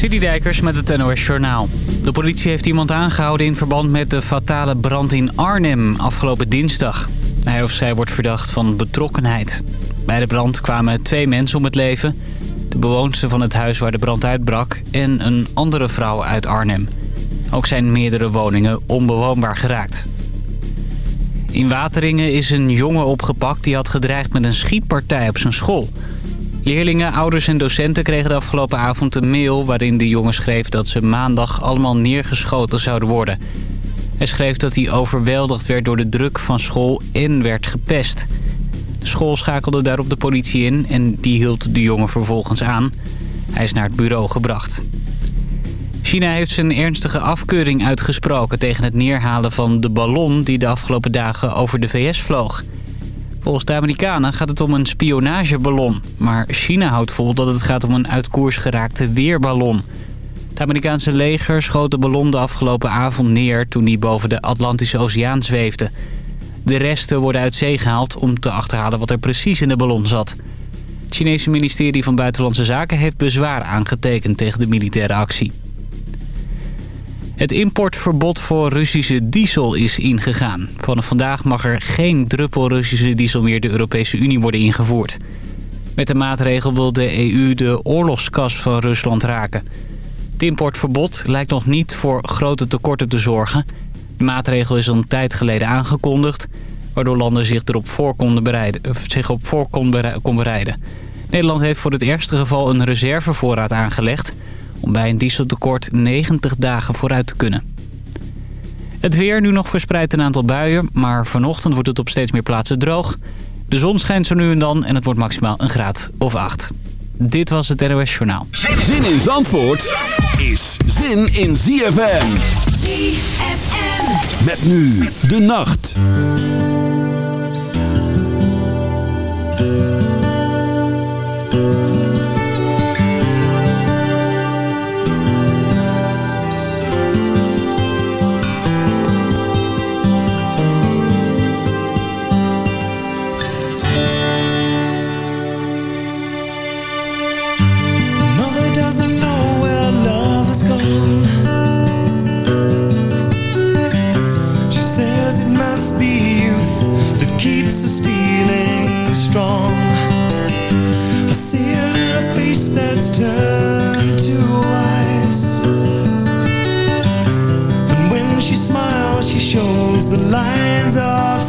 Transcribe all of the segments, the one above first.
Dijkers met het NOS Journaal. De politie heeft iemand aangehouden in verband met de fatale brand in Arnhem afgelopen dinsdag. Hij of zij wordt verdacht van betrokkenheid. Bij de brand kwamen twee mensen om het leven. De bewoonster van het huis waar de brand uitbrak en een andere vrouw uit Arnhem. Ook zijn meerdere woningen onbewoonbaar geraakt. In Wateringen is een jongen opgepakt die had gedreigd met een schietpartij op zijn school... Leerlingen, ouders en docenten kregen de afgelopen avond een mail... waarin de jongen schreef dat ze maandag allemaal neergeschoten zouden worden. Hij schreef dat hij overweldigd werd door de druk van school en werd gepest. De school schakelde daarop de politie in en die hield de jongen vervolgens aan. Hij is naar het bureau gebracht. China heeft zijn ernstige afkeuring uitgesproken tegen het neerhalen van de ballon... die de afgelopen dagen over de VS vloog... Volgens de Amerikanen gaat het om een spionageballon. Maar China houdt vol dat het gaat om een uit koers geraakte weerballon. Het Amerikaanse leger schoot de ballon de afgelopen avond neer... toen die boven de Atlantische Oceaan zweefde. De resten worden uit zee gehaald om te achterhalen wat er precies in de ballon zat. Het Chinese ministerie van Buitenlandse Zaken heeft bezwaar aangetekend tegen de militaire actie. Het importverbod voor Russische diesel is ingegaan. Vanaf vandaag mag er geen druppel Russische diesel meer de Europese Unie worden ingevoerd. Met de maatregel wil de EU de oorlogskas van Rusland raken. Het importverbod lijkt nog niet voor grote tekorten te zorgen. De maatregel is al een tijd geleden aangekondigd... waardoor landen zich erop voor konden bereiden, kon bereiden. Nederland heeft voor het ergste geval een reservevoorraad aangelegd om bij een dieseltekort 90 dagen vooruit te kunnen. Het weer nu nog verspreid een aantal buien, maar vanochtend wordt het op steeds meer plaatsen droog. De zon schijnt zo nu en dan en het wordt maximaal een graad of 8. Dit was het NOS Journaal. Zin in Zandvoort is zin in ZFM. ZFM. Met nu de nacht.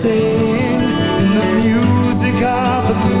sing in the music of the parade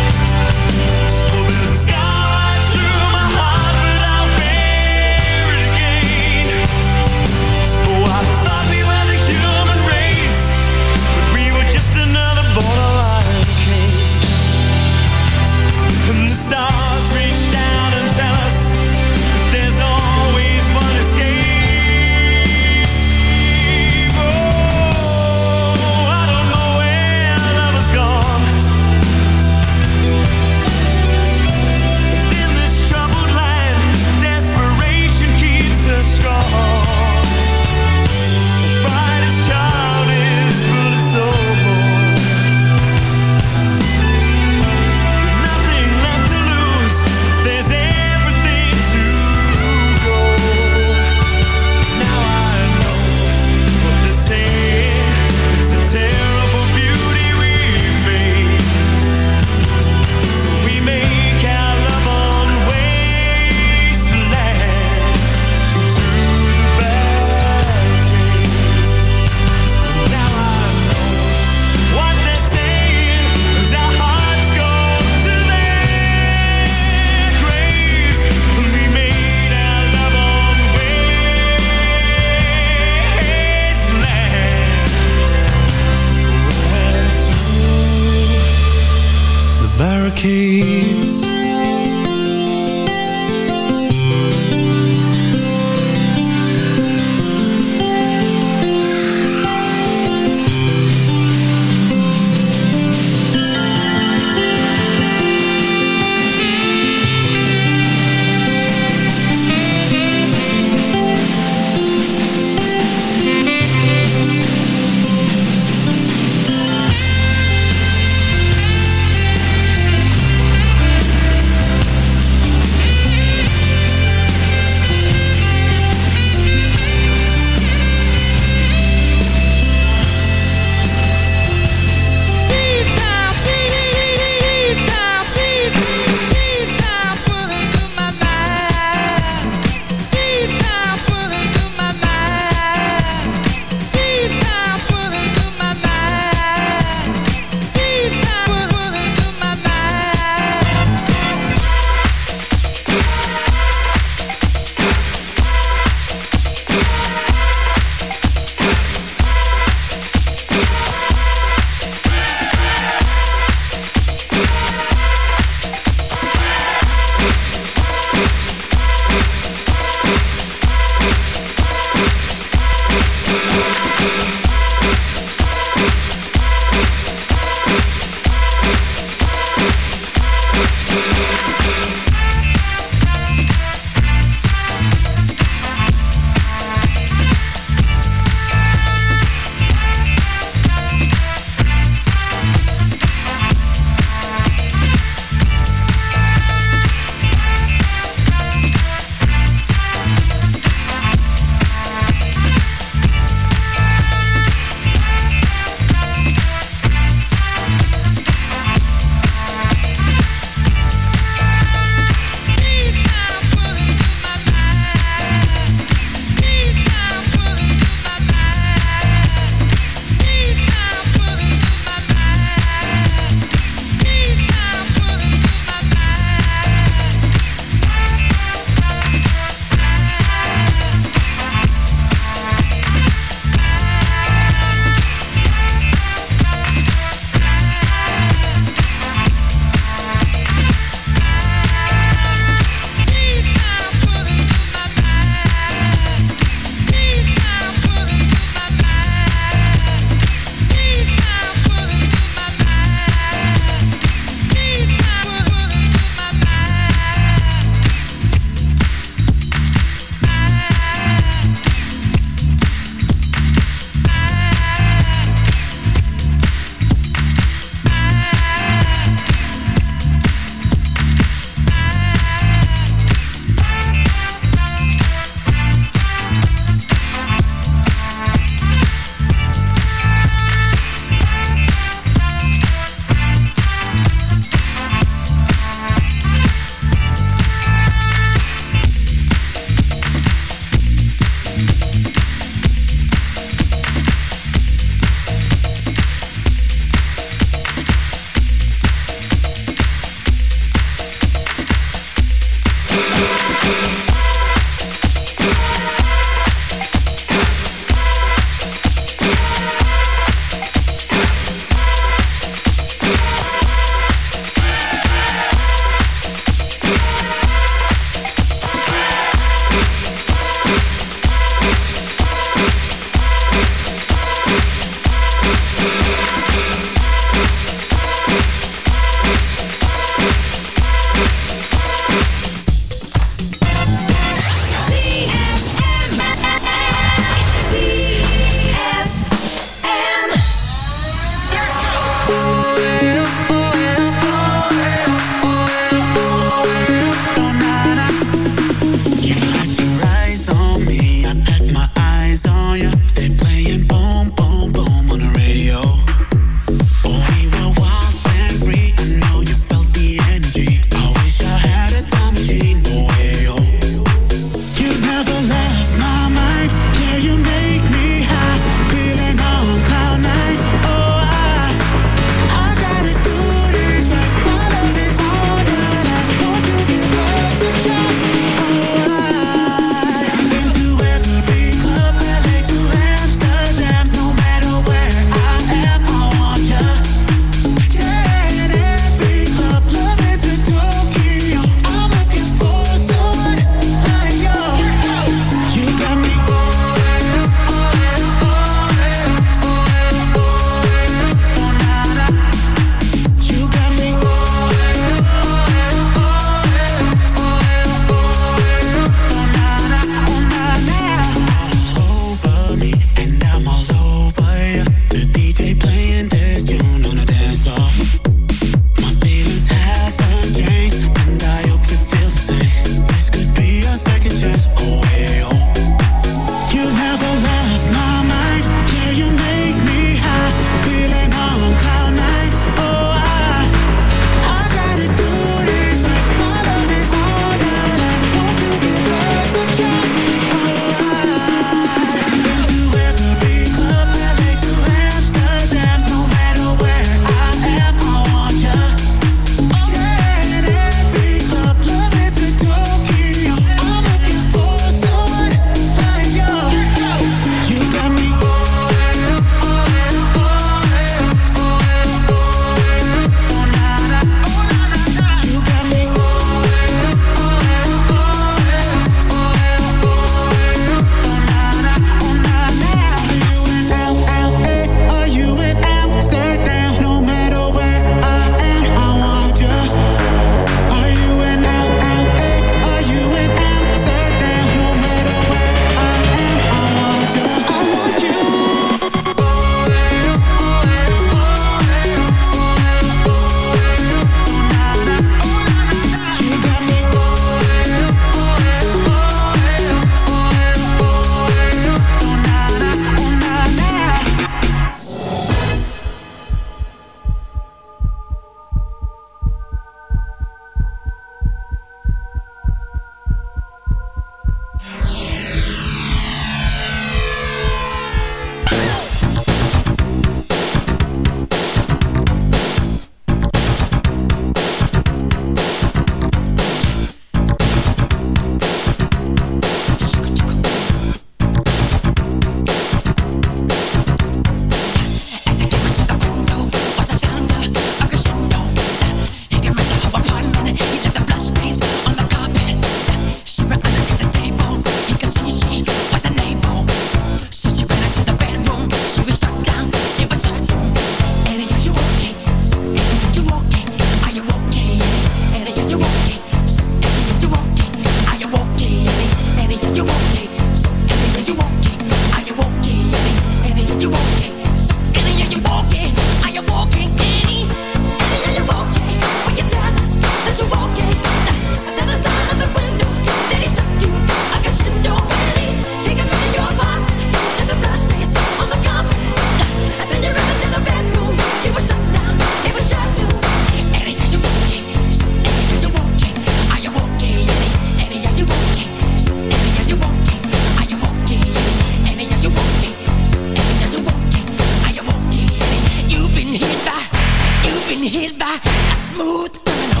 hit by a smooth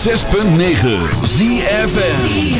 106.9 ZFN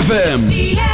ZFM.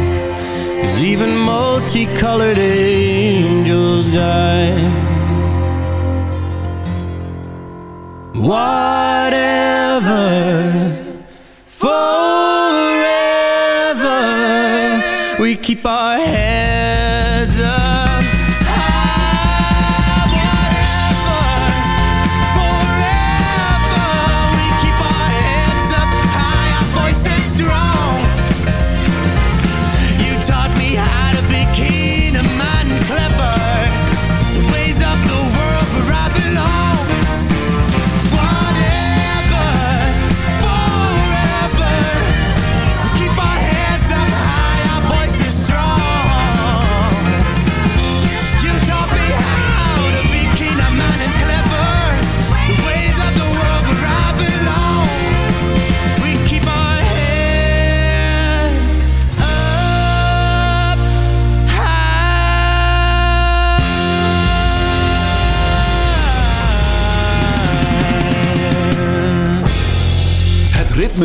Even multicolored angels die. Whatever,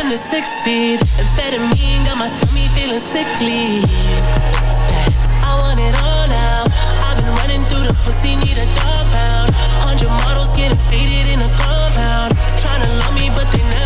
in the six speed. Amphetamine got my stomach feeling sickly. I want it all now. I've been running through the pussy, need a dog pound. Hundred models getting faded in a compound. Trying to love me, but they never.